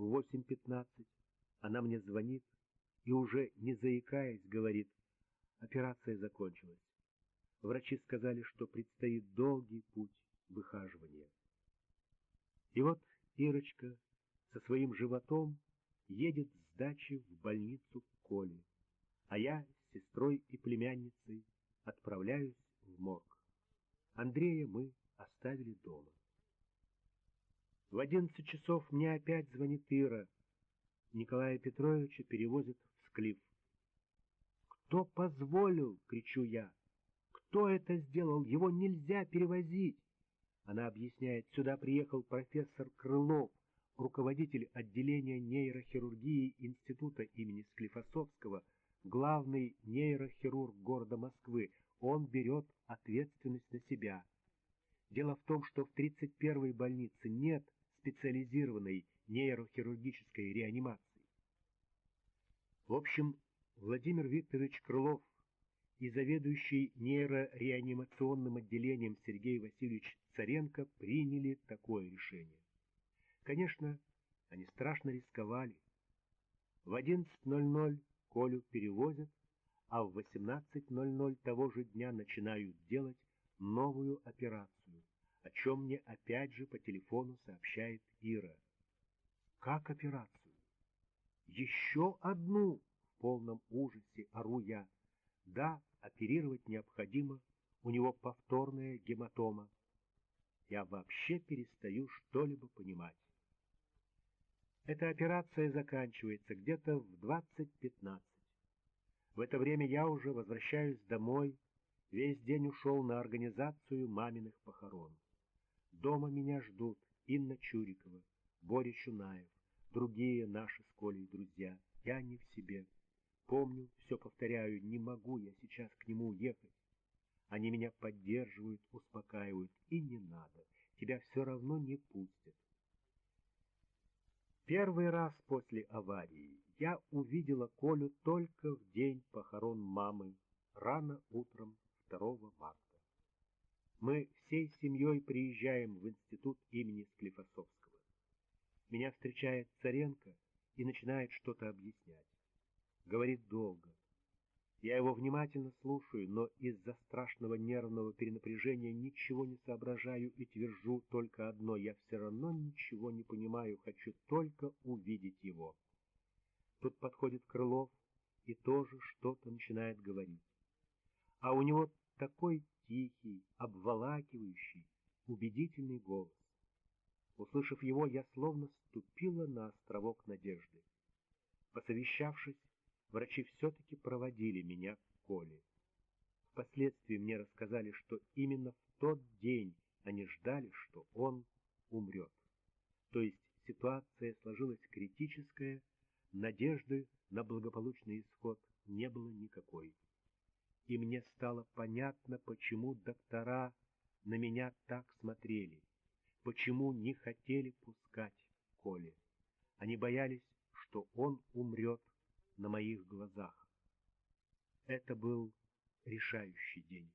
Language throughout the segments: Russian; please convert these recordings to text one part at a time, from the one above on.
в 8.15 она мне звонит и уже не заикаясь говорит, операция закончилась. Врачи сказали, что предстоит долгий путь выхаживания. И вот Ирочка со своим животом едет с дачи в больницу к Коле, а я с сестрой и племянницей отправляюсь в морг. Андрея мы оставили дома. В одиннадцать часов мне опять звонит Ира. Николая Петровича перевозят в Склиф. «Кто позволил?» — кричу я. «Кто это сделал? Его нельзя перевозить!» Она объясняет, сюда приехал профессор Крылов, руководитель отделения нейрохирургии Института имени Склифосовского, главный нейрохирург города Москвы. Он берет ответственность на себя. Дело в том, что в 31-й больнице нет специализированной нейрохирургической реанимации. В общем, Владимир Викторович Крылов и заведующий нейрореанимационным отделением Сергей Васильевич Царенко приняли такое решение. Конечно, они страшно рисковали. В 11.00 Колю перевозят, а в 18.00 того же дня начинают делать новую операцию, о чем мне опять же по телефону сообщает Ира. Как операцию? Еще одну в полном ужасе ору я. Да, оперировать необходимо, у него повторная гематома. Я вообще перестаю что-либо понимать. Эта операция заканчивается где-то в 20.15. В это время я уже возвращаюсь домой, весь день ушел на организацию маминых похорон. Дома меня ждут Инна Чурикова, Боря Чунаев, другие наши с Колей друзья. Я не в себе. Помню, все повторяю, не могу я сейчас к нему уехать. Они меня поддерживают, успокаивают, и не надо, тебя все равно не пустят. Первый раз после аварии я увидела Колю только в день похорон мамы, рано утром 2 марта. Мы всей семьей приезжаем в институт имени Склифосовского. Меня встречает Царенко и начинает что-то объяснять. Говорит долго. Я его внимательно слушаю, но из-за страшного нервного перенапряжения ничего не соображаю и твержу только одно. Я все равно ничего не понимаю, хочу только увидеть его. Тут подходит Крылов и тоже что-то начинает говорить. А у него такой тихий, обволакивающий, убедительный голос. Услышав его, я словно ступила на островок надежды. Посовещавшись, врачи все-таки проводили меня к Коле. Впоследствии мне рассказали, что именно в тот день они ждали, что он умрет. То есть ситуация сложилась критическая, надежды на благополучный исход не было никакой. И мне стало понятно, почему доктора на меня так смотрели, почему не хотели пускать Коле. Они боялись, что он умрет на моих глазах. Это был решающий день.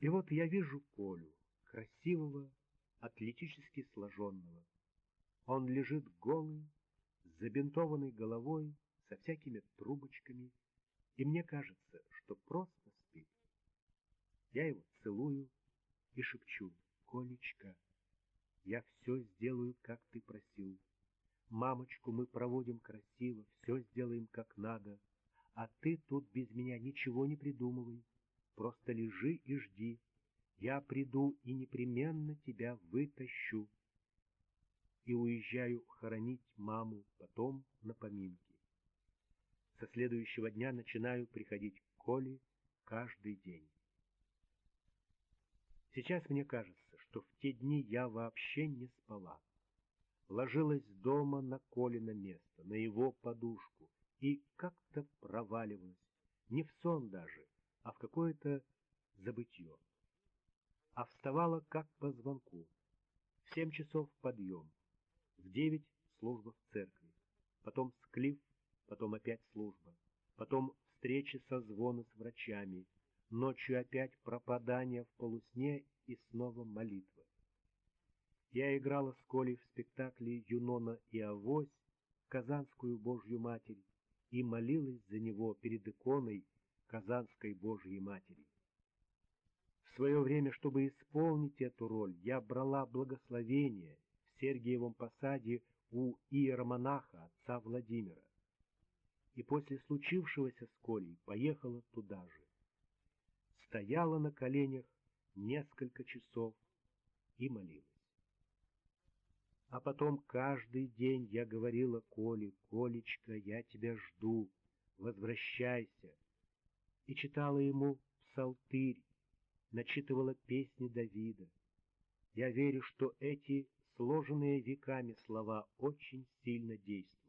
И вот я вижу Колю, красивого, атлетически сложенного. Он лежит голый, с забинтованной головой, со всякими трубочками, и мне кажется, что просто спит. Я его целую и шепчу, «Колечка, я все сделаю, как ты просил». Мамочку мы проводим красиво, все сделаем как надо, а ты тут без меня ничего не придумывай. Просто лежи и жди. Я приду и непременно тебя вытащу. И уезжаю хоронить маму, потом на поминки. Со следующего дня начинаю приходить к Коле каждый день. Сейчас мне кажется, что в те дни я вообще не спала ложилась дома на Колина место, на его подушку, и как-то проваливалась, не в сон даже, а в какое-то забытье. А вставала как по звонку. В семь часов подъем, в девять служба в церкви, потом склиф, потом опять служба, потом встречи созвоны с врачами, ночью опять пропадание в полусне и снова молитва. Я играла с Колей в спектакле «Юнона и Авось» Казанскую Божью Матерь и молилась за него перед иконой Казанской Божьей Матери. В свое время, чтобы исполнить эту роль, я брала благословение в Сергиевом посаде у иеромонаха отца Владимира. И после случившегося с Колей поехала туда же. Стояла на коленях несколько часов и молилась. А потом каждый день я говорила Коле, «Колечка, я тебя жду, возвращайся!» И читала ему псалтырь, начитывала песни Давида. Я верю, что эти сложенные веками слова очень сильно действуют.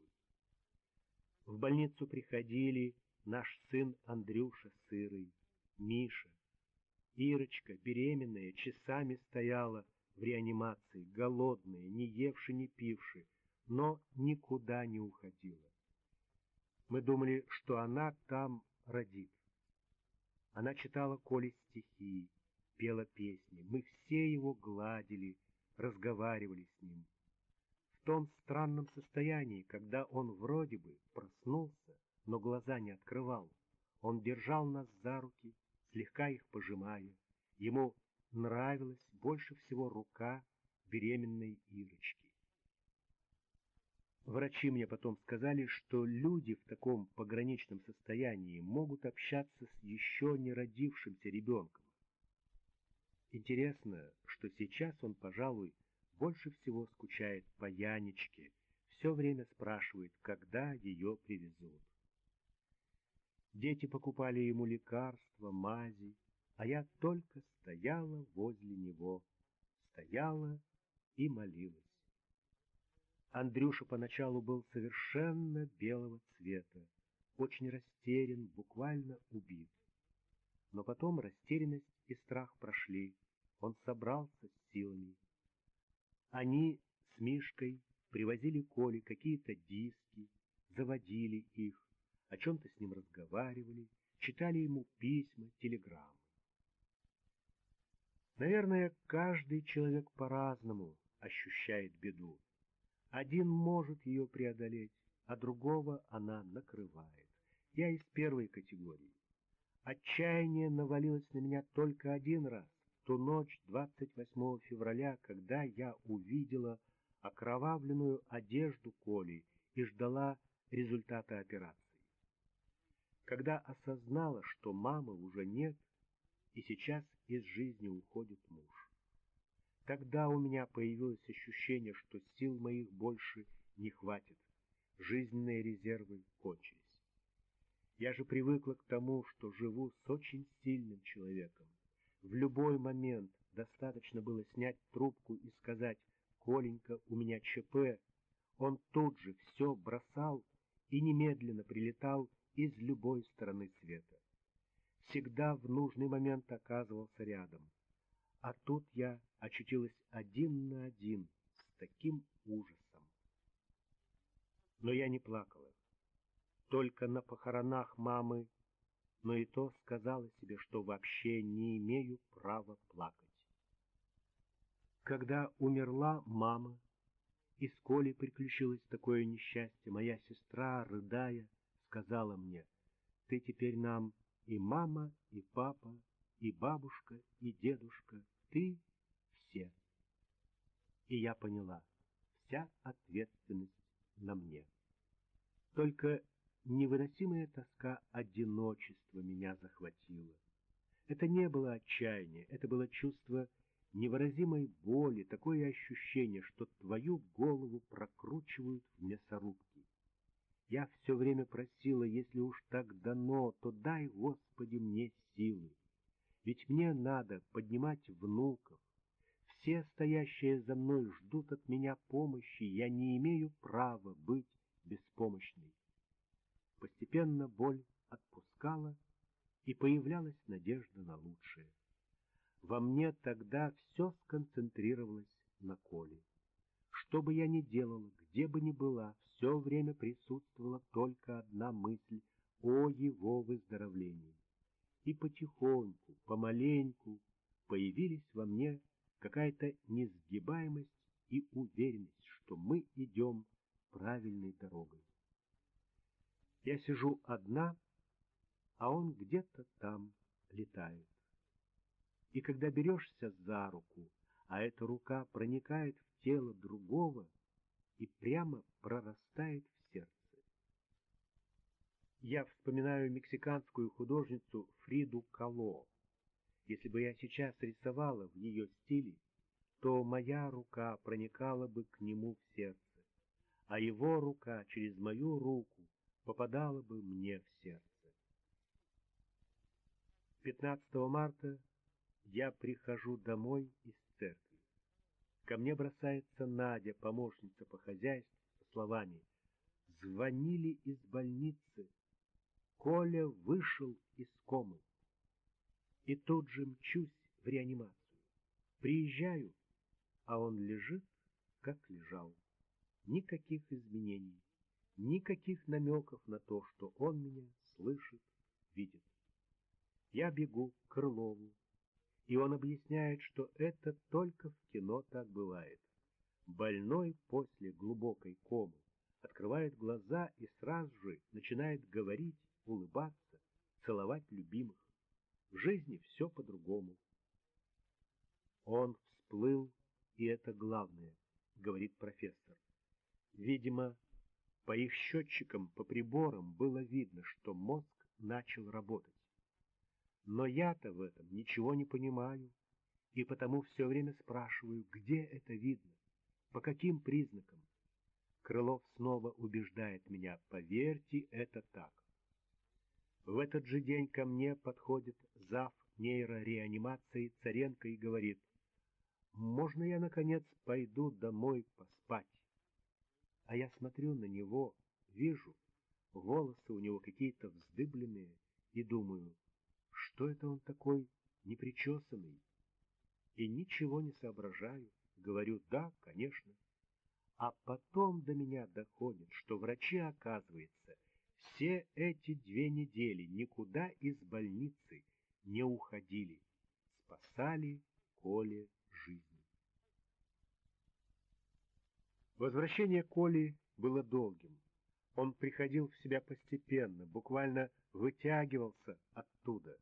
В больницу приходили наш сын Андрюша Сырый, Миша. Ирочка, беременная, часами стояла в реанимации, голодная, не евши, не пивши, но никуда не уходила. Мы думали, что она там родит. Она читала Коле стихи, пела песни. Мы все его гладили, разговаривали с ним. Том странном состоянии, когда он вроде бы проснулся, но глаза не открывал, он держал нас за руки, слегка их пожимая. Ему нравилась больше всего рука беременной Ирочки. Врачи мне потом сказали, что люди в таком пограничном состоянии могут общаться с еще не родившимся ребенком. Интересно, что сейчас он, пожалуй, больше всего скучает по Янечке, все время спрашивает, когда ее привезут. Дети покупали ему лекарства, мази, а я только стояла возле него, стояла и молилась. Андрюша поначалу был совершенно белого цвета, очень растерян, буквально убит. Но потом растерянность и страх прошли, он собрался с силами. Они с Мишкой привозили Коле какие-то диски, заводили их, о чем-то с ним разговаривали, читали ему письма, телеграммы. Наверное, каждый человек по-разному ощущает беду. Один может ее преодолеть, а другого она накрывает. Я из первой категории. Отчаяние навалилось на меня только один раз, ту ночь 28 февраля, когда я увидела окровавленную одежду Коли и ждала результата операции. Когда осознала, что мамы уже нет, и сейчас из жизни уходит муж. Тогда у меня появилось ощущение, что сил моих больше не хватит, жизненные резервы кончились. Я же привыкла к тому, что живу с очень сильным человеком. В любой момент достаточно было снять трубку и сказать «Коленька, у меня ЧП». Он тут же все бросал и немедленно прилетал из любой стороны света. Всегда в нужный момент оказывался рядом. А тут я очутилась один на один с таким ужасом. Но я не плакала. Только на похоронах мамы, но и то сказала себе, что вообще не имею права плакать. Когда умерла мама, и с Колей приключилось такое несчастье, моя сестра, рыдая, сказала мне, «Ты теперь нам и мама, и папа, и бабушка, и дедушка, ты все. И я поняла, вся ответственность на мне. Только невыносимая тоска одиночества меня захватила. Это не было отчаяние, это было чувство невыразимой боли, такое ощущение, что твою голову прокручивают в мясорубке. Я все время просила, если уж так дано, то дай, Господи, мне силы. Ведь мне надо поднимать внуков. Все стоящие за мной ждут от меня помощи, я не имею права быть беспомощной. Постепенно боль отпускала, и появлялась надежда на лучшее. Во мне тогда все сконцентрировалось на Коле. Что бы я ни делала, где бы ни была, все время присутствовала только одна мысль о его выздоровлении и потихоньку, помаленьку появились во мне какая-то несгибаемость и уверенность, что мы идем правильной дорогой. Я сижу одна, а он где-то там летает. И когда берешься за руку, а эта рука проникает в тело другого и прямо прорастает в сердце. Я вспоминаю мексиканскую художницу Фриду Кало. Если бы я сейчас рисовала в ее стиле, то моя рука проникала бы к нему в сердце, а его рука через мою руку попадала бы мне в сердце. 15 марта я прихожу домой из церкви. Ко мне бросается Надя, помощница по хозяйству, со словами «Звонили из больницы, Коля вышел из комы». И тут же мчусь в реанимацию. Приезжаю, а он лежит, как лежал. Никаких изменений, никаких намеков на то, что он меня слышит, видит. Я бегу к Крылову, и он объясняет, что это только в кино так бывает. Больной после глубокой комы открывает глаза и сразу же начинает говорить, улыбаться, целовать любимых. В жизни все по-другому. Он всплыл, и это главное, говорит профессор. Видимо, по их счетчикам, по приборам было видно, что мозг начал работать. Но я-то в этом ничего не понимаю, и потому все время спрашиваю, где это видно, по каким признакам. Крылов снова убеждает меня, поверьте, это так. В этот же день ко мне подходит зав. нейрореанимации Царенко и говорит, «Можно я, наконец, пойду домой поспать?» А я смотрю на него, вижу, волосы у него какие-то вздыбленные, и думаю, что это он такой непричесанный? И ничего не соображаю. Говорю, да, конечно. А потом до меня доходит, что врачи, оказывается, все эти две недели никуда из больницы не уходили, спасали Коле жизнь. Возвращение Коли было долгим. Он приходил в себя постепенно, буквально вытягивался оттуда.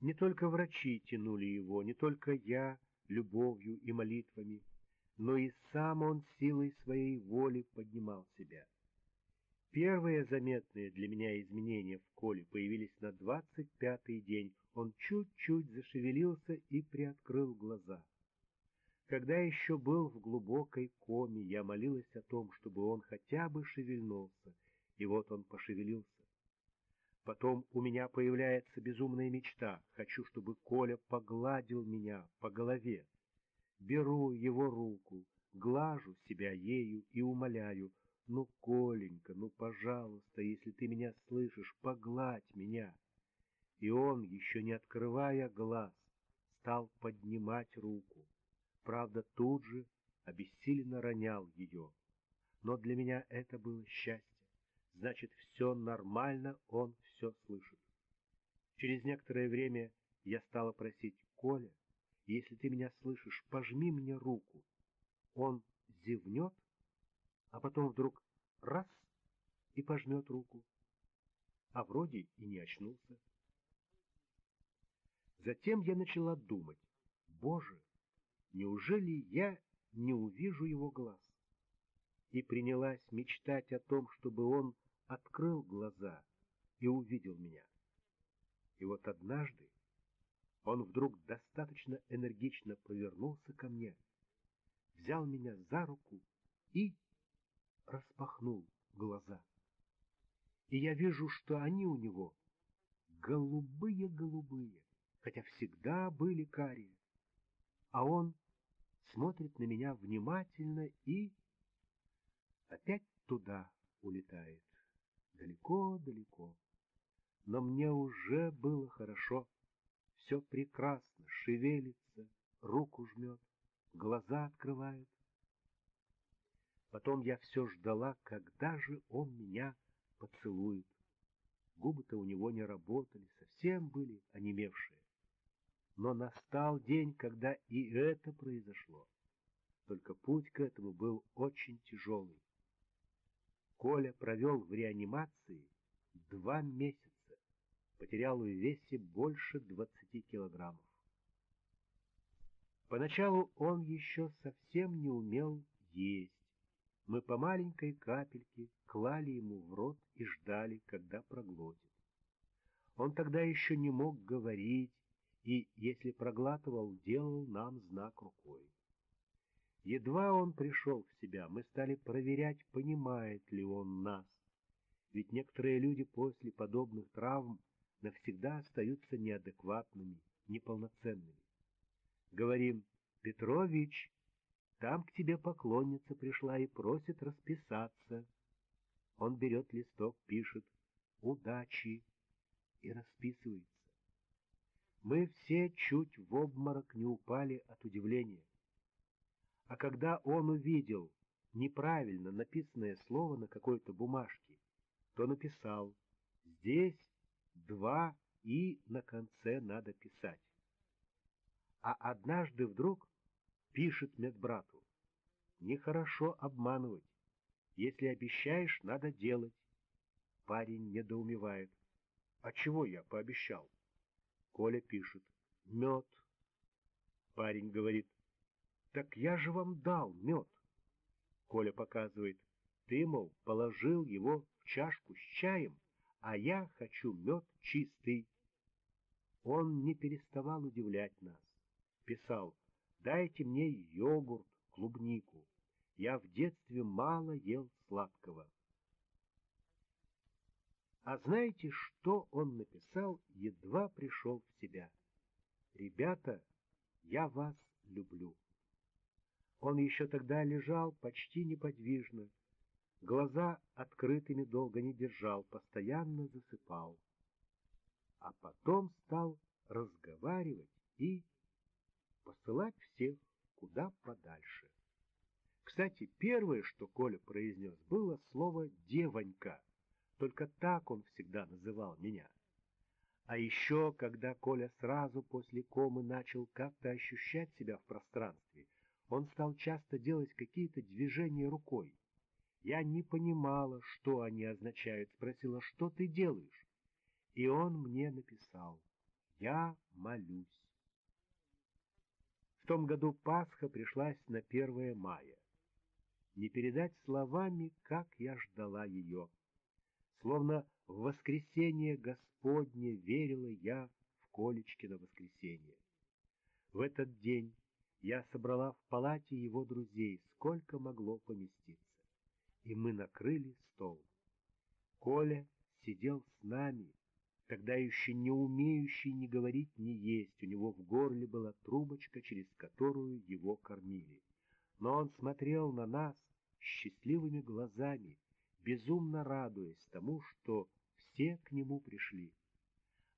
Не только врачи тянули его, не только я любовью и молитвами, но и сам он силой своей воли поднимал себя. Первые заметные для меня изменения в Коле появились на двадцать пятый день. Он чуть-чуть зашевелился и приоткрыл глаза. Когда еще был в глубокой коме, я молилась о том, чтобы он хотя бы шевельнулся, и вот он пошевелился. Потом у меня появляется безумная мечта. Хочу, чтобы Коля погладил меня по голове. Беру его руку, глажу себя ею и умоляю. Ну, Коленька, ну, пожалуйста, если ты меня слышишь, погладь меня. И он, еще не открывая глаз, стал поднимать руку. Правда, тут же обессиленно ронял ее. Но для меня это было счастье значит, все нормально, он все слышит. Через некоторое время я стала просить, Коля, если ты меня слышишь, пожми мне руку. Он зевнет, а потом вдруг раз и пожмет руку. А вроде и не очнулся. Затем я начала думать, Боже, неужели я не увижу его глаз? И принялась мечтать о том, чтобы он открыл глаза и увидел меня. И вот однажды он вдруг достаточно энергично повернулся ко мне, взял меня за руку и распахнул глаза. И я вижу, что они у него голубые-голубые, хотя всегда были карие. А он смотрит на меня внимательно и опять туда улетает далеко-далеко. Но мне уже было хорошо, все прекрасно, шевелится, руку жмет, глаза открывает. Потом я все ждала, когда же он меня поцелует. Губы-то у него не работали, совсем были онемевшие. Но настал день, когда и это произошло. только путь к этому был очень тяжелый. Коля провел в реанимации два месяца, потерял в весе больше двадцати килограммов. Поначалу он еще совсем не умел есть. Мы по маленькой капельке клали ему в рот и ждали, когда проглотит. Он тогда еще не мог говорить, и, если проглатывал, делал нам знак рукой. Едва он пришел в себя, мы стали проверять, понимает ли он нас. Ведь некоторые люди после подобных травм навсегда остаются неадекватными, неполноценными. Говорим, Петрович, там к тебе поклонница пришла и просит расписаться. Он берет листок, пишет «Удачи» и расписывается. Мы все чуть в обморок не упали от удивления. А когда он увидел неправильно написанное слово на какой-то бумажке, то написал «Здесь два и на конце надо писать». А однажды вдруг пишет медбрату «Нехорошо обманывать. Если обещаешь, надо делать». Парень недоумевает. «А чего я пообещал?» Коля пишет «Мед». Парень говорит «Так я же вам дал мед». Коля показывает «Ты, мол, положил его в чашку с чаем, а я хочу мед чистый». Он не переставал удивлять нас. Писал «Дайте мне йогурт, клубнику. Я в детстве мало ел сладкого». А знаете, что он написал, едва пришел в себя? «Ребята, я вас люблю». Он еще тогда лежал почти неподвижно, глаза открытыми долго не держал, постоянно засыпал. А потом стал разговаривать и посылать всех куда подальше. Кстати, первое, что Коля произнес, было слово «девонька». Только так он всегда называл меня. А еще, когда Коля сразу после комы начал как-то ощущать себя в пространстве, он стал часто делать какие-то движения рукой. Я не понимала, что они означают, спросила, что ты делаешь? И он мне написал, я молюсь. В том году Пасха пришлась на 1 мая. Не передать словами, как я ждала ее. Словно в воскресенье Господне верила я в Колечкино воскресенье. В этот день я собрала в палате его друзей, сколько могло поместиться, и мы накрыли стол. Коля сидел с нами, тогда еще не умеющий ни говорить, ни есть, у него в горле была трубочка, через которую его кормили. Но он смотрел на нас счастливыми глазами, безумно радуясь тому, что все к нему пришли.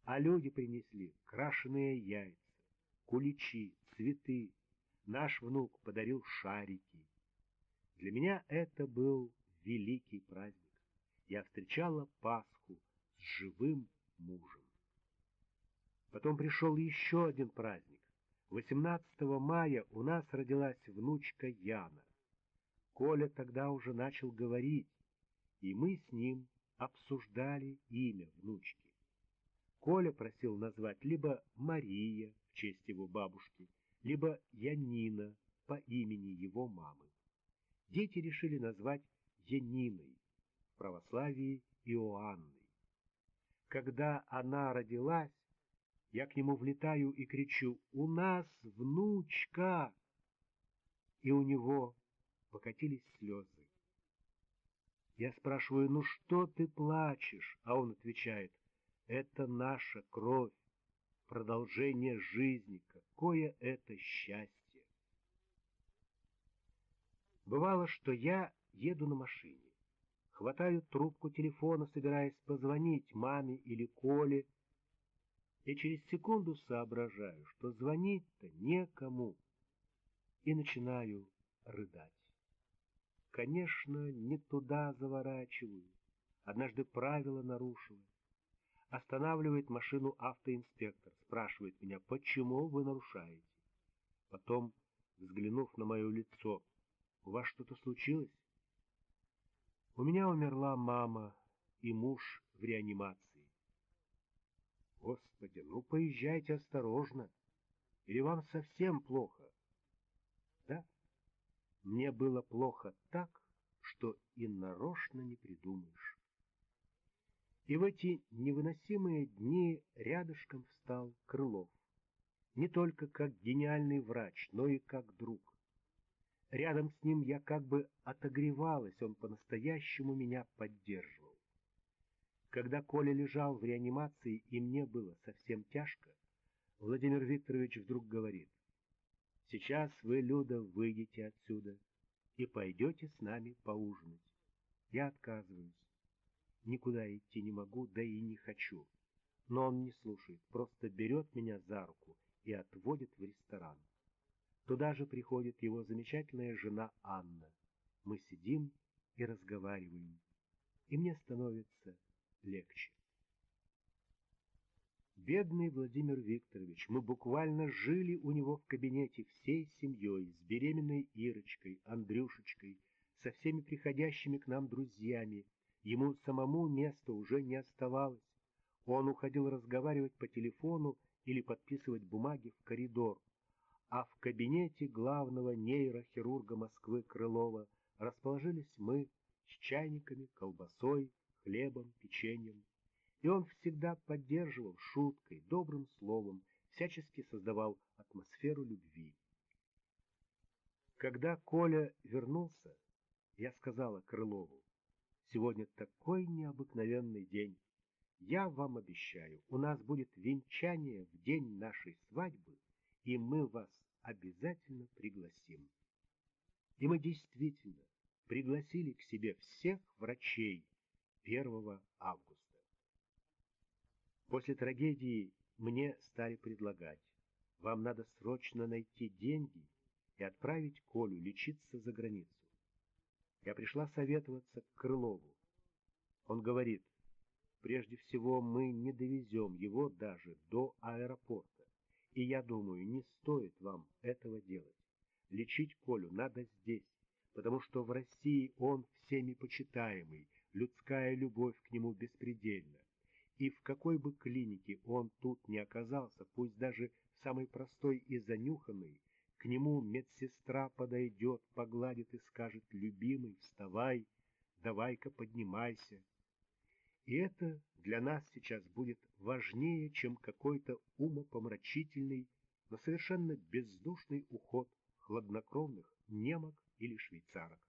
А люди принесли крашеные яйца, куличи, цветы. Наш внук подарил шарики. Для меня это был великий праздник. Я встречала Пасху с живым мужем. Потом пришел еще один праздник. 18 мая у нас родилась внучка Яна. Коля тогда уже начал говорить, и мы с ним обсуждали имя внучки. Коля просил назвать либо Мария в честь его бабушки, либо Янина по имени его мамы. Дети решили назвать Яниной, в православии Иоанной. Когда она родилась, я к нему влетаю и кричу «У нас внучка!» И у него покатились слезы. Я спрашиваю, ну что ты плачешь? А он отвечает, это наша кровь, продолжение жизни, какое это счастье. Бывало, что я еду на машине, хватаю трубку телефона, собираясь позвонить маме или Коле, и через секунду соображаю, что звонить-то некому, и начинаю рыдать. Конечно, не туда заворачиваю. Однажды правило нарушила. Останавливает машину автоинспектор, спрашивает меня, почему вы нарушаете. Потом взглянув на мое лицо. «У вас что-то случилось?» «У меня умерла мама и муж в реанимации». «Господи, ну поезжайте осторожно, или вам совсем плохо?» «Да, мне было плохо так, что и нарочно не придумаешь». И в эти невыносимые дни рядышком встал Крылов. Не только как гениальный врач, но и как друг. Рядом с ним я как бы отогревалась, он по-настоящему меня поддерживал. Когда Коля лежал в реанимации, и мне было совсем тяжко, Владимир Викторович вдруг говорит, «Сейчас вы, Люда, выйдете отсюда и пойдете с нами поужинать. Я отказываюсь. Никуда идти не могу, да и не хочу. Но он не слушает, просто берет меня за руку и отводит в ресторан. Туда же приходит его замечательная жена Анна. Мы сидим и разговариваем, и мне становится легче. Бедный Владимир Викторович, мы буквально жили у него в кабинете всей семьей, с беременной Ирочкой, Андрюшечкой, со всеми приходящими к нам друзьями. Ему самому места уже не оставалось. Он уходил разговаривать по телефону или подписывать бумаги в коридор, а в кабинете главного нейрохирурга Москвы Крылова расположились мы с чайниками, колбасой, хлебом, печеньем. И он всегда поддерживал шуткой, добрым словом, всячески создавал атмосферу любви. Когда Коля вернулся, я сказала Крылову, «Сегодня такой необыкновенный день. Я вам обещаю, у нас будет венчание в день нашей свадьбы, и мы вас обязательно пригласим. И мы действительно пригласили к себе всех врачей 1 августа. После трагедии мне стали предлагать, вам надо срочно найти деньги и отправить Колю лечиться за границу. Я пришла советоваться к Крылову. Он говорит, Прежде всего, мы не довезем его даже до аэропорта. И я думаю, не стоит вам этого делать. Лечить Колю надо здесь, потому что в России он всеми почитаемый, людская любовь к нему беспредельна. И в какой бы клинике он тут не оказался, пусть даже самый простой и занюханный, к нему медсестра подойдет, погладит и скажет «Любимый, вставай, давай-ка поднимайся». И это для нас сейчас будет важнее, чем какой-то умопомрачительный, но совершенно бездушный уход хладнокровных немок или швейцарок.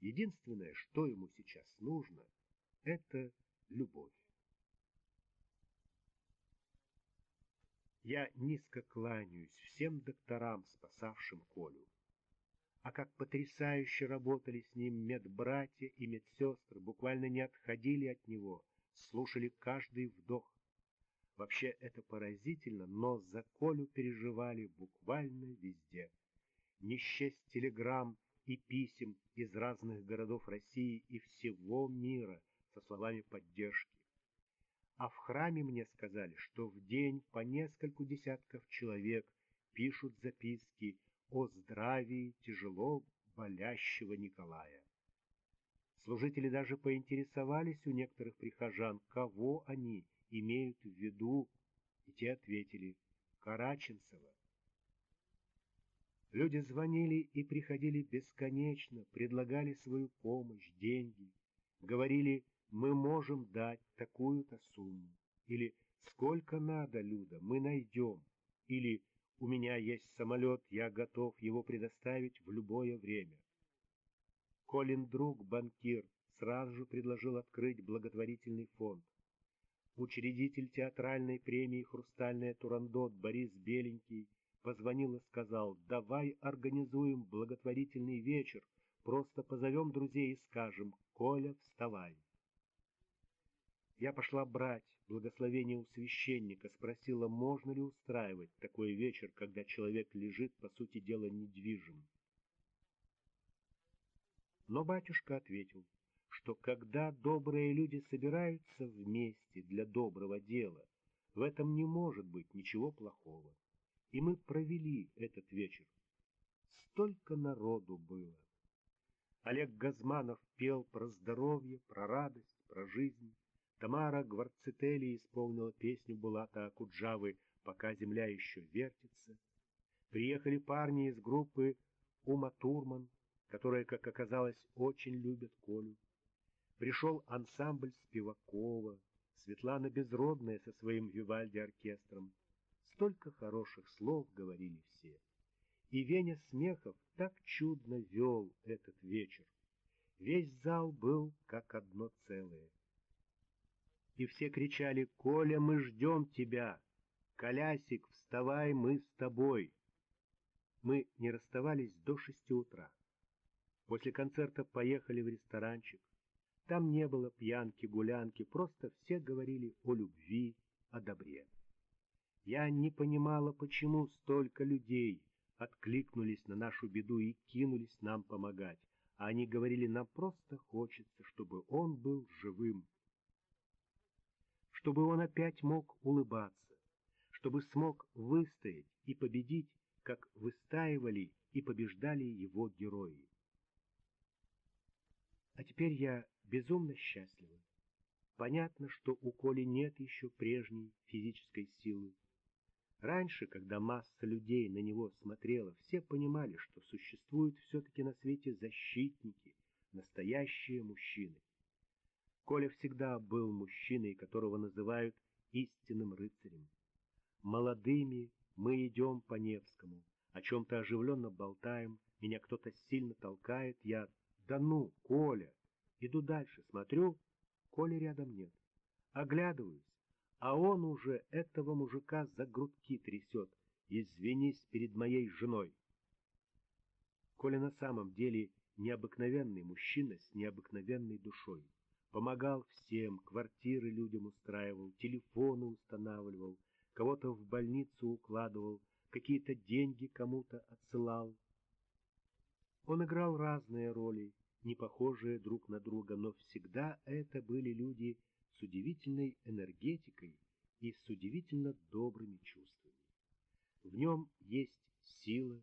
Единственное, что ему сейчас нужно, это любовь. Я низко кланяюсь всем докторам, спасавшим Колю. А как потрясающе работали с ним медбратья и медсестры, буквально не отходили от него, слушали каждый вдох. Вообще это поразительно, но за Колю переживали буквально везде. Не счесть телеграмм и писем из разных городов России и всего мира со словами поддержки. А в храме мне сказали, что в день по нескольку десятков человек пишут записки о здравии тяжело болящего Николая. Служители даже поинтересовались у некоторых прихожан, кого они имеют в виду, и те ответили «Караченцева». Люди звонили и приходили бесконечно, предлагали свою помощь, деньги, говорили «Мы можем дать такую-то сумму» или «Сколько надо, Люда, мы найдем» или у меня есть самолет, я готов его предоставить в любое время. Колин друг, банкир, сразу же предложил открыть благотворительный фонд. Учредитель театральной премии «Хрустальная Турандот» Борис Беленький позвонил и сказал, давай организуем благотворительный вечер, просто позовем друзей и скажем, Коля, вставай. Я пошла брать благословение у священника, спросила, можно ли устраивать такой вечер, когда человек лежит, по сути дела, недвижим. Но батюшка ответил, что когда добрые люди собираются вместе для доброго дела, в этом не может быть ничего плохого. И мы провели этот вечер. столько народу было. Олег Газманов пел про здоровье, про радость, про жизнь. Тамара Гварцетели исполнила песню Булата Акуджавы «Пока земля еще вертится». Приехали парни из группы Ума Турман, которая, как оказалось, очень любит Колю. Пришел ансамбль Спивакова, Светлана Безродная со своим Вивальди-оркестром. Столько хороших слов говорили все. И Веня Смехов так чудно вел этот вечер. Весь зал был как одно целое. И все кричали «Коля, мы ждем тебя! Колясик, вставай, мы с тобой!» Мы не расставались до шести утра. После концерта поехали в ресторанчик. Там не было пьянки-гулянки, просто все говорили о любви, о добре. Я не понимала, почему столько людей откликнулись на нашу беду и кинулись нам помогать, а они говорили, нам просто хочется, чтобы он был живым, чтобы он опять мог улыбаться, чтобы смог выстоять и победить, как выстаивали и побеждали его герои. А теперь я безумно счастлива. Понятно, что у Коли нет еще прежней физической силы. Раньше, когда масса людей на него смотрела, все понимали, что существуют все-таки на свете защитники, настоящие мужчины. Коля всегда был мужчиной, которого называют истинным рыцарем. Молодыми мы идем по Невскому, о чем-то оживленно болтаем, меня кто-то сильно толкает, я «Да ну, Коля!» Иду дальше, смотрю, Коля рядом нет. Оглядываюсь, а он уже этого мужика за грудки трясет. Извинись перед моей женой. Коля на самом деле необыкновенный мужчина с необыкновенной душой. Помогал всем, квартиры людям устраивал, телефоны устанавливал, кого-то в больницу укладывал, какие-то деньги кому-то отсылал. Он играл разные роли, не похожие друг на друга, но всегда это были люди с удивительной энергетикой и с удивительно добрыми чувствами. В нем есть сила,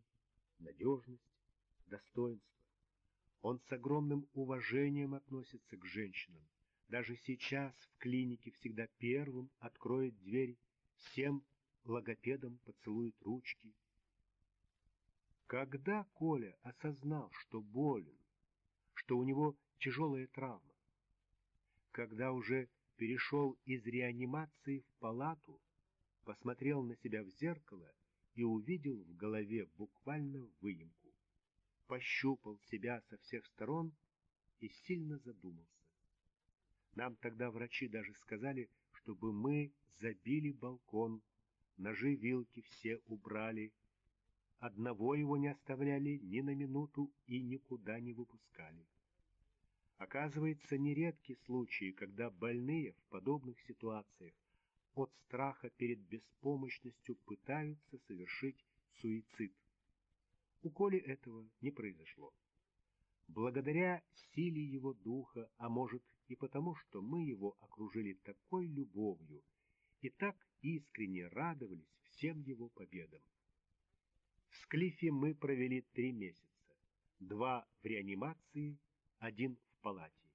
надежность, достоинство. Он с огромным уважением относится к женщинам. Даже сейчас в клинике всегда первым откроет дверь, всем логопедам поцелует ручки. Когда Коля осознал, что болен, что у него тяжелая травма. Когда уже перешел из реанимации в палату, посмотрел на себя в зеркало и увидел в голове буквально выемку. Пощупал себя со всех сторон и сильно задумался. Нам тогда врачи даже сказали, чтобы мы забили балкон, ножи-вилки все убрали, Одного его не оставляли ни на минуту и никуда не выпускали. Оказывается, нередки случаи, когда больные в подобных ситуациях от страха перед беспомощностью пытаются совершить суицид. У Коли этого не произошло. Благодаря силе его духа, а может и потому, что мы его окружили такой любовью и так искренне радовались всем его победам. В Склифе мы провели три месяца. Два в реанимации, один в палате.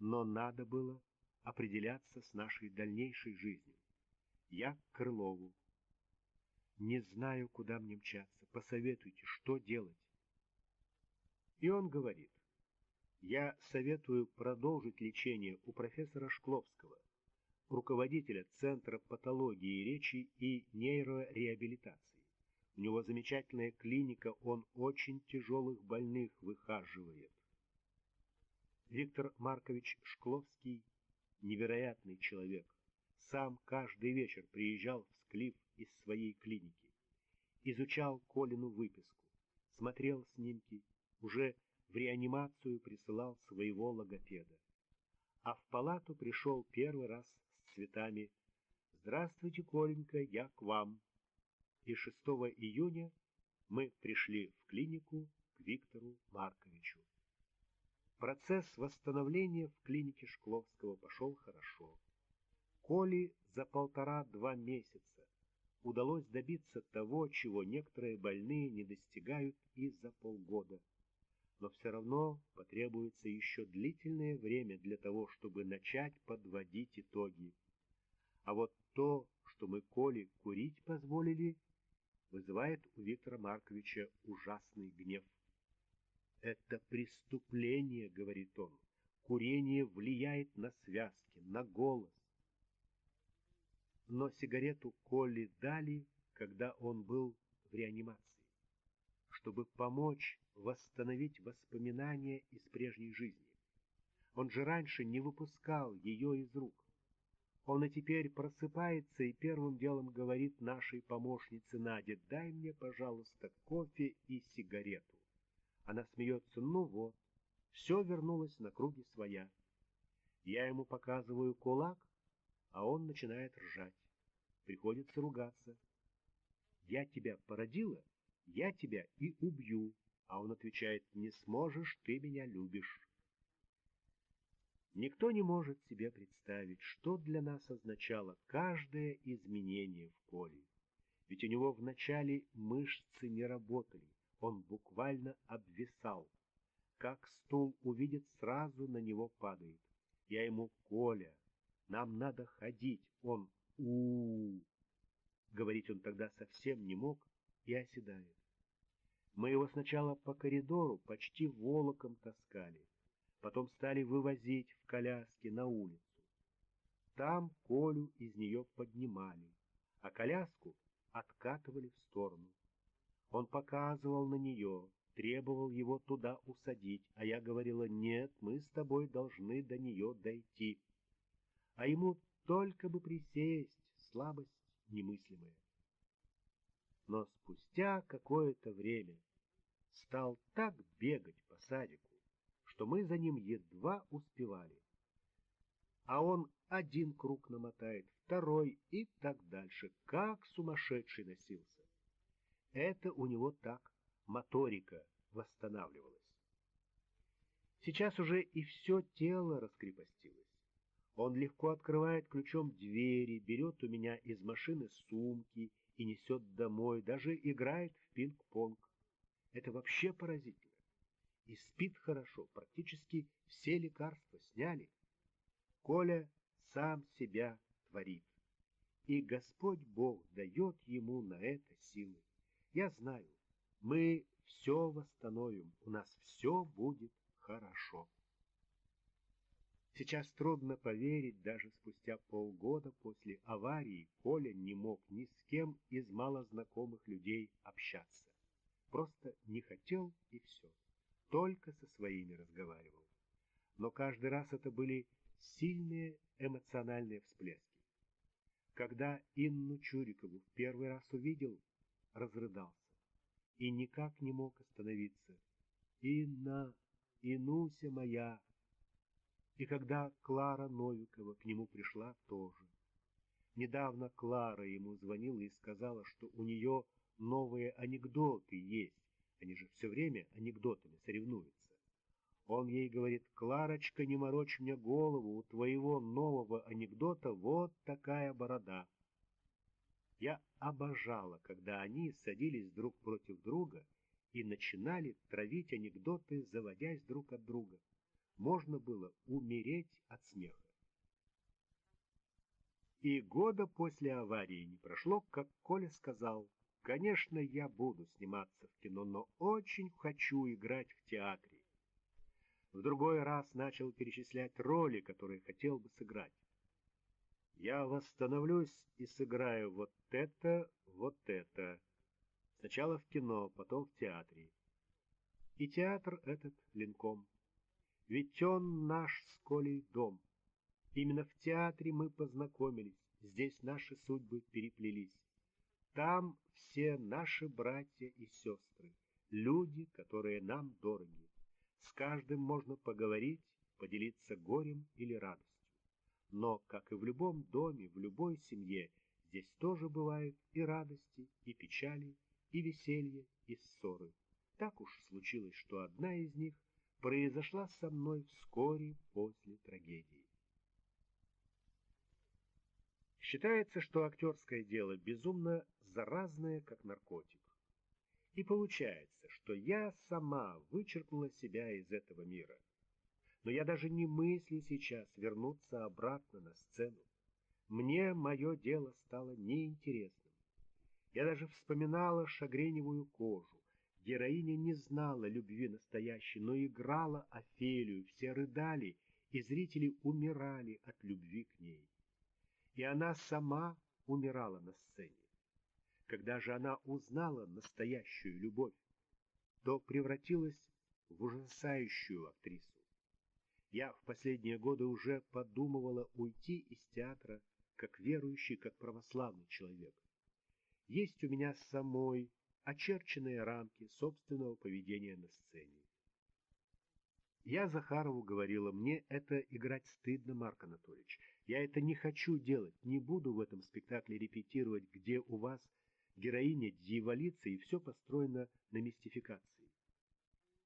Но надо было определяться с нашей дальнейшей жизнью. Я к Крылову. Не знаю, куда мне мчаться. Посоветуйте, что делать. И он говорит, я советую продолжить лечение у профессора Шкловского, руководителя Центра патологии речи и нейрореабилитации. У него замечательная клиника, он очень тяжелых больных выхаживает. Виктор Маркович Шкловский — невероятный человек. Сам каждый вечер приезжал в Склиф из своей клиники. Изучал Колину выписку, смотрел снимки, уже в реанимацию присылал своего логопеда. А в палату пришел первый раз с цветами. «Здравствуйте, Коленька, я к вам» и 6 июня мы пришли в клинику к Виктору Марковичу. Процесс восстановления в клинике Шкловского пошел хорошо. Коли за полтора-два месяца удалось добиться того, чего некоторые больные не достигают и за полгода. Но все равно потребуется еще длительное время для того, чтобы начать подводить итоги. А вот то, что мы Коле курить позволили, вызывает у Виктора Марковича ужасный гнев. «Это преступление», — говорит он. «Курение влияет на связки, на голос». Но сигарету Коле дали, когда он был в реанимации, чтобы помочь восстановить воспоминания из прежней жизни. Он же раньше не выпускал ее из рук. Он и теперь просыпается и первым делом говорит нашей помощнице Наде, дай мне, пожалуйста, кофе и сигарету. Она смеется, ну вот, все вернулось на круги своя. Я ему показываю кулак, а он начинает ржать. Приходится ругаться. Я тебя породила, я тебя и убью. А он отвечает, не сможешь, ты меня любишь. Никто не может себе представить, что для нас означало каждое изменение в Коле. Ведь у него вначале мышцы не работали, он буквально обвисал. Как стул увидит, сразу на него падает. Я ему, Коля, нам надо ходить. Он у, -у, -у. Говорить он тогда совсем не мог и оседает. Мы его сначала по коридору почти волоком таскали, потом стали вывозить в коляске на улицу. Там Колю из нее поднимали, а коляску откатывали в сторону. Он показывал на нее, требовал его туда усадить, а я говорила, нет, мы с тобой должны до нее дойти. А ему только бы присесть, слабость немыслимая. Но спустя какое-то время стал так бегать по садику, что мы за ним едва успевали. А он один круг намотает, второй и так дальше, как сумасшедший носился. Это у него так моторика восстанавливалась. Сейчас уже и все тело раскрепостилось. Он легко открывает ключом двери, берет у меня из машины сумки и несет домой, даже играет в пинг-понг. Это вообще поразительно и спит хорошо, практически все лекарства сняли. Коля сам себя творит, и Господь Бог дает ему на это силы. Я знаю, мы все восстановим, у нас все будет. Сейчас трудно поверить, даже спустя полгода после аварии Коля не мог ни с кем из малознакомых людей общаться. Просто не хотел и все только со своими разговаривал. Но каждый раз это были сильные эмоциональные всплески. Когда Инну Чурикову в первый раз увидел, разрыдался и никак не мог остановиться. «Инна, Инуся моя!» И когда Клара Новикова к нему пришла, тоже. Недавно Клара ему звонила и сказала, что у нее новые анекдоты есть, они же все время анекдотами соревнуются. Он ей говорит, «Кларочка, не морочь мне голову, у твоего нового анекдота вот такая борода». Я обожала, когда они садились друг против друга и начинали травить анекдоты, заводясь друг от друга. Можно было умереть от смеха. И года после аварии не прошло, как Коля сказал, Конечно, я буду сниматься в кино, но очень хочу играть в театре. В другой раз начал перечислять роли, которые хотел бы сыграть. Я восстановлюсь и сыграю вот это, вот это. Сначала в кино, потом в театре. И театр этот Ленком. Ведь он наш с Колей дом. Именно в театре мы познакомились, здесь наши судьбы переплелись. Там все наши братья и сестры, люди, которые нам дороги. С каждым можно поговорить, поделиться горем или радостью. Но, как и в любом доме, в любой семье, здесь тоже бывают и радости, и печали, и веселье, и ссоры. Так уж случилось, что одна из них произошла со мной вскоре после трагедии. Считается, что актерское дело безумно заразное, как наркотик. И получается, что я сама вычеркнула себя из этого мира. Но я даже не мыслю сейчас вернуться обратно на сцену. Мне мое дело стало неинтересным. Я даже вспоминала шагреневую кожу. Героиня не знала любви настоящей, но играла Офелию, все рыдали, и зрители умирали от любви к ней. И она сама умирала на сцене. Когда же она узнала настоящую любовь, то превратилась в ужасающую актрису. Я в последние годы уже подумывала уйти из театра как верующий, как православный человек. Есть у меня самой очерченные рамки собственного поведения на сцене. Я Захарову говорила, мне это играть стыдно, Марк Анатольевич. Я это не хочу делать, не буду в этом спектакле репетировать, где у вас героиня дьяволица и все построено на мистификации.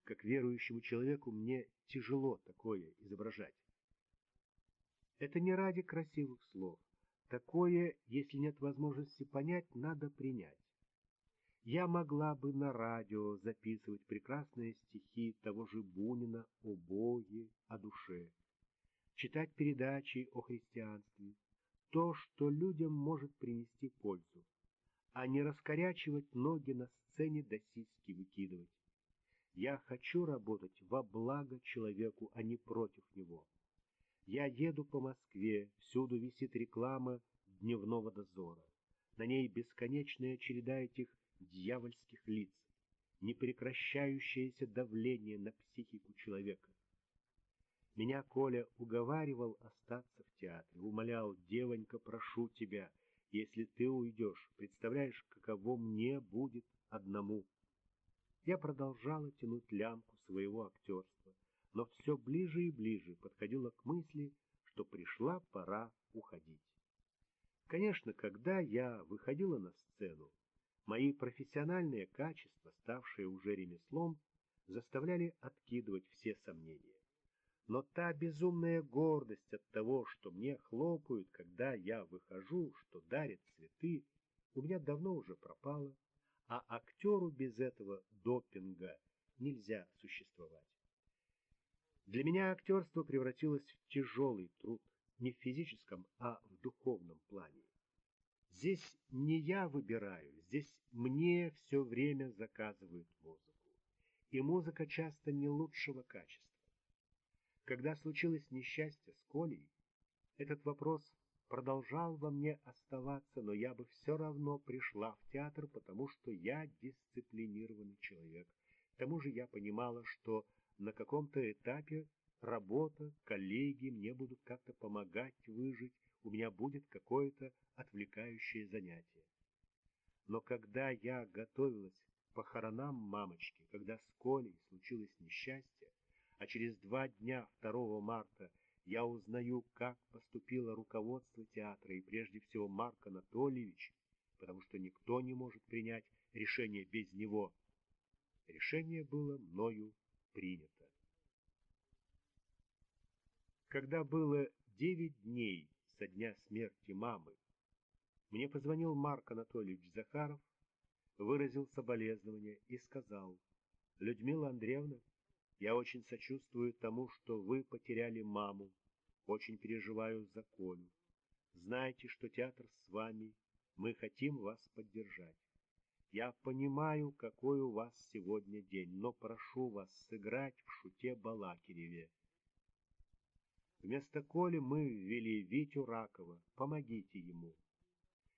Как верующему человеку мне тяжело такое изображать. Это не ради красивых слов. Такое, если нет возможности понять, надо принять. Я могла бы на радио записывать прекрасные стихи того же Бунина о Боге, о душе, читать передачи о христианстве, то, что людям может принести пользу, а не раскорячивать ноги на сцене до сиськи выкидывать. Я хочу работать во благо человеку, а не против него. Я еду по Москве, всюду висит реклама дневного дозора. На ней бесконечная череда этих дьявольских лиц, непрекращающееся давление на психику человека. Меня Коля уговаривал остаться в театре, умолял, девонька, прошу тебя, если ты уйдешь, представляешь, каково мне будет одному. Я продолжала тянуть лямку своего актерства, но все ближе и ближе подходила к мысли, что пришла пора уходить. Конечно, когда я выходила на сцену, Мои профессиональные качества, ставшие уже ремеслом, заставляли откидывать все сомнения. Но та безумная гордость от того, что мне хлопают, когда я выхожу, что дарят цветы, у меня давно уже пропала, а актеру без этого допинга нельзя существовать. Для меня актерство превратилось в тяжелый труд, не в физическом, а в духовном плане. Здесь не я выбираю, здесь мне все время заказывают музыку. И музыка часто не лучшего качества. Когда случилось несчастье с Колей, этот вопрос продолжал во мне оставаться, но я бы все равно пришла в театр, потому что я дисциплинированный человек. К тому же я понимала, что на каком-то этапе работа, коллеги мне будут как-то помогать выжить, у меня будет какое-то отвлекающее занятие. Но когда я готовилась к похоронам мамочки, когда с Колей случилось несчастье, а через два дня, 2 марта, я узнаю, как поступило руководство театра и прежде всего Марк Анатольевич, потому что никто не может принять решение без него. Решение было мною принято. Когда было девять дней со дня смерти мамы, мне позвонил Марк Анатольевич Захаров, выразил соболезнования и сказал, «Людмила Андреевна, я очень сочувствую тому, что вы потеряли маму, очень переживаю за Колю. Знаете, что театр с вами, мы хотим вас поддержать. Я понимаю, какой у вас сегодня день, но прошу вас сыграть в шуте Балакиреве. Вместо Коли мы ввели Витю Ракова, помогите ему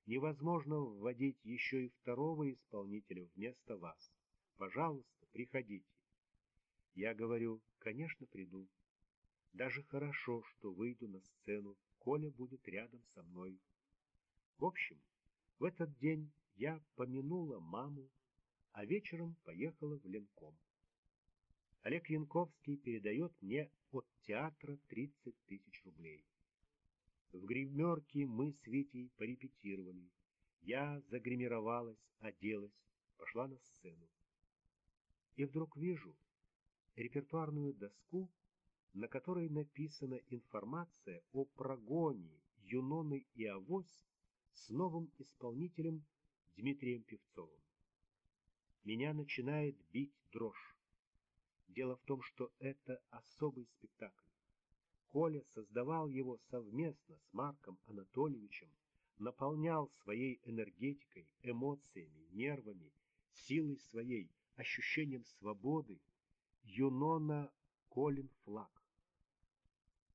невозможно вводить еще и второго исполнителя вместо вас. Пожалуйста, приходите. Я говорю, конечно, приду. Даже хорошо, что выйду на сцену, Коля будет рядом со мной. В общем, в этот день я помянула маму, а вечером поехала в Ленком. Олег Янковский передает мне от театра 30 тысяч рублей. В гримерке мы с Витей порепетировали. Я загримировалась, оделась, пошла на сцену. И вдруг вижу репертуарную доску, на которой написана информация о прогоне Юноны и Авось с новым исполнителем Дмитрием Певцовым. Меня начинает бить дрожь. Дело в том, что это особый спектакль. Коля создавал его совместно с Марком Анатольевичем, наполнял своей энергетикой, эмоциями, нервами, силой своей, ощущением свободы Юнона Колин Флаг.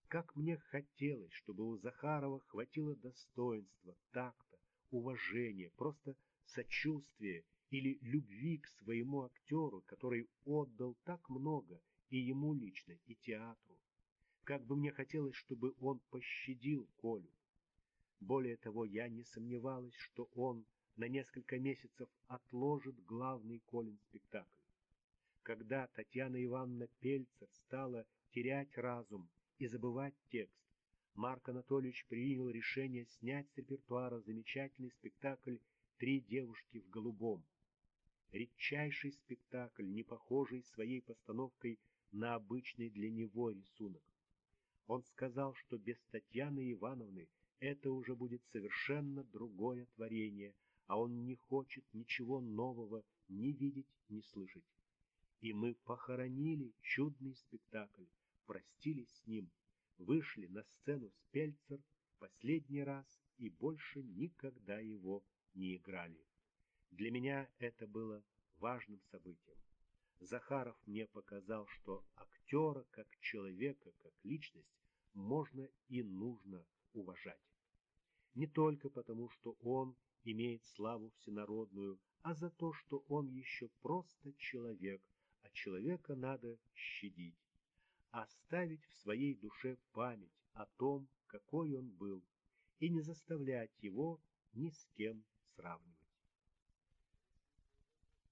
Как мне хотелось, чтобы у Захарова хватило достоинства, такта, уважения, просто сочувствия или любви к своему актеру, который отдал так много и ему лично, и театру. Как бы мне хотелось, чтобы он пощадил Колю. Более того, я не сомневалась, что он на несколько месяцев отложит главный Колин спектакль. Когда Татьяна Ивановна Пельцер стала терять разум и забывать текст, Марк Анатольевич принял решение снять с репертуара замечательный спектакль «Три девушки в голубом». Редчайший спектакль, не похожий своей постановкой на обычный для него рисунок. Он сказал, что без Татьяны Ивановны это уже будет совершенно другое творение, а он не хочет ничего нового ни видеть, ни слышать. И мы похоронили чудный спектакль, простились с ним, вышли на сцену с Пельцер последний раз и больше никогда его не играли. Для меня это было важным событием. Захаров мне показал, что актера как человека, как личность можно и нужно уважать. Не только потому, что он имеет славу всенародную, а за то, что он еще просто человек, а человека надо щадить, оставить в своей душе память о том, какой он был, и не заставлять его ни с кем сравнивать.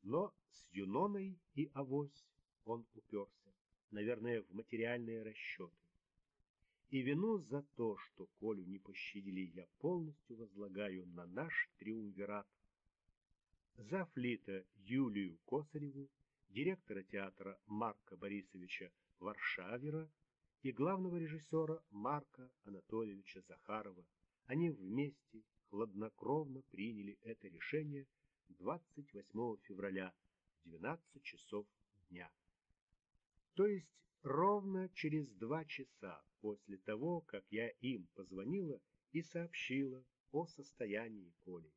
Но с Юноной и Авось он уперся, наверное, в материальные расчеты. И вину за то, что Колю не пощадили, я полностью возлагаю на наш триумвират. За флита Юлию Косареву, директора театра Марка Борисовича Варшавера и главного режиссера Марка Анатольевича Захарова. Они вместе хладнокровно приняли это решение 28 февраля в 12 часов дня. То есть ровно через два часа после того, как я им позвонила и сообщила о состоянии Коли.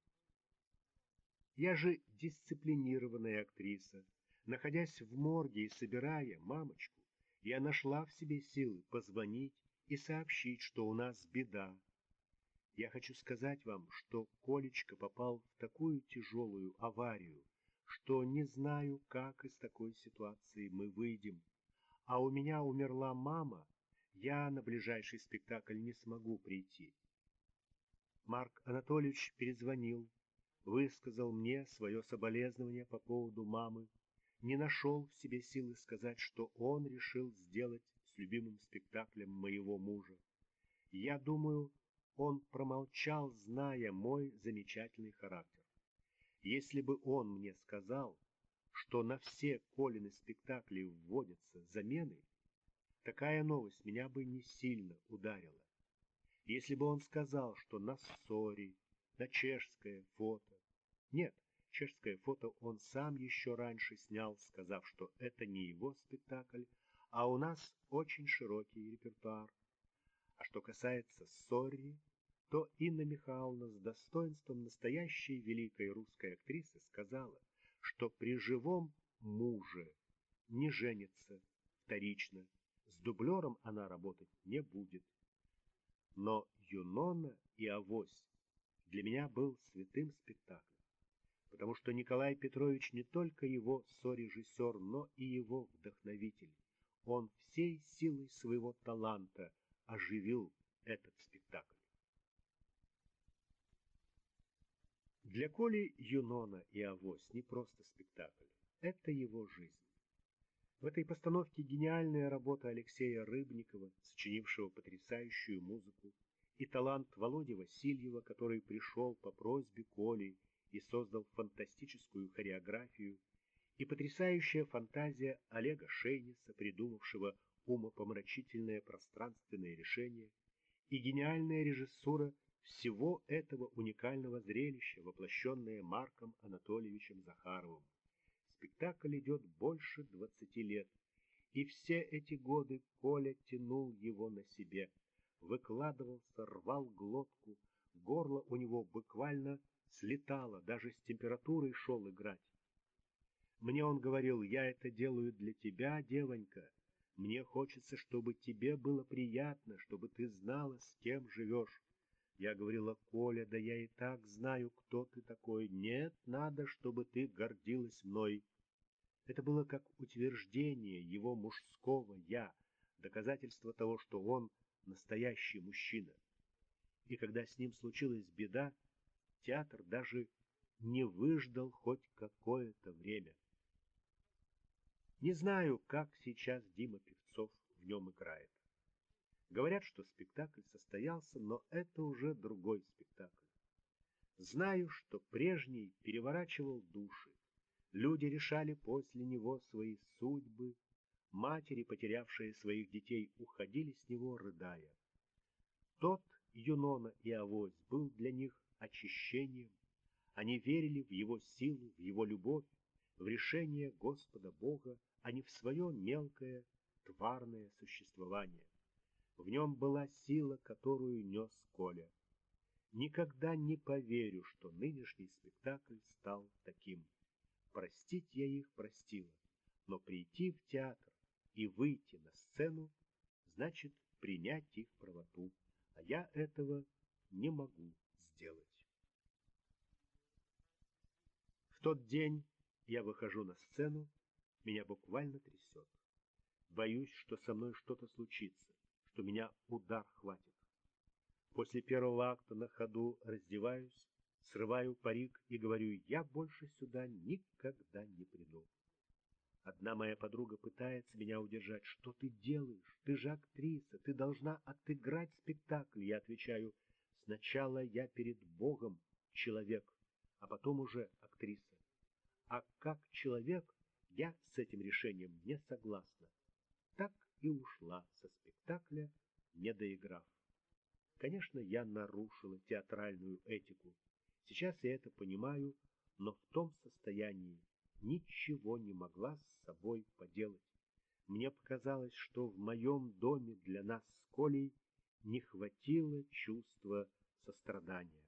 Я же дисциплинированная актриса. Находясь в морге и собирая мамочку, я нашла в себе силы позвонить и сообщить, что у нас беда, я хочу сказать вам, что Колечка попал в такую тяжелую аварию, что не знаю, как из такой ситуации мы выйдем. А у меня умерла мама, я на ближайший спектакль не смогу прийти. Марк Анатольевич перезвонил, высказал мне свое соболезнование по поводу мамы, не нашел в себе силы сказать, что он решил сделать с любимым спектаклем моего мужа. Я думаю, он промолчал, зная мой замечательный характер. Если бы он мне сказал, что на все Колины спектакли вводятся замены, такая новость меня бы не сильно ударила. Если бы он сказал, что на ссоре, на чешское фото... Нет, чешское фото он сам еще раньше снял, сказав, что это не его спектакль, а у нас очень широкий репертуар. А что касается Сорри, то Инна Михайловна с достоинством настоящей великой русской актрисы сказала, что при живом муже не женится вторично, с дублером она работать не будет. Но Юнона и Авось для меня был святым спектаклем, потому что Николай Петрович не только его сорежиссер, но и его вдохновитель. Он всей силой своего таланта оживил этот спектакль. Для Коли Юнона и Авось не просто спектакль, это его жизнь. В этой постановке гениальная работа Алексея Рыбникова, сочинившего потрясающую музыку, и талант Володи Васильева, который пришел по просьбе Коли и создал фантастическую хореографию, и потрясающая фантазия Олега Шейниса, придумавшего умопомрачительное пространственное решение, и гениальная режиссура всего этого уникального зрелища, воплощенное Марком Анатольевичем Захаровым. Спектакль идет больше двадцати лет, и все эти годы Коля тянул его на себе, выкладывался, рвал глотку, горло у него буквально слетало, даже с температурой шел играть. Мне он говорил, я это делаю для тебя, девонька. Мне хочется, чтобы тебе было приятно, чтобы ты знала, с кем живешь. Я говорила, Коля, да я и так знаю, кто ты такой. Нет, надо, чтобы ты гордилась мной. Это было как утверждение его мужского «я», доказательство того, что он настоящий мужчина. И когда с ним случилась беда, театр даже не выждал хоть какое-то время. Не знаю, как сейчас Дима Певцов в нем играет. Говорят, что спектакль состоялся, но это уже другой спектакль. Знаю, что прежний переворачивал души. Люди решали после него свои судьбы. Матери, потерявшие своих детей, уходили с него, рыдая. Тот Юнона и Авось был для них очищением. Они верили в его силу, в его любовь, в решение Господа Бога, а не в свое мелкое, тварное существование. В нем была сила, которую нес Коля. Никогда не поверю, что нынешний спектакль стал таким. Простить я их простила, но прийти в театр и выйти на сцену значит принять их правоту, а я этого не могу сделать. В тот день я выхожу на сцену, меня буквально трясет. Боюсь, что со мной что-то случится, что меня удар хватит. После первого акта на ходу раздеваюсь, срываю парик и говорю, я больше сюда никогда не приду. Одна моя подруга пытается меня удержать. Что ты делаешь? Ты же актриса, ты должна отыграть спектакль. Я отвечаю, сначала я перед Богом человек, а потом уже актриса. А как человек я с этим решением не согласна. И ушла со спектакля, не доиграв. Конечно, я нарушила театральную этику. Сейчас я это понимаю, но в том состоянии ничего не могла с собой поделать. Мне показалось, что в моем доме для нас с Колей не хватило чувства сострадания.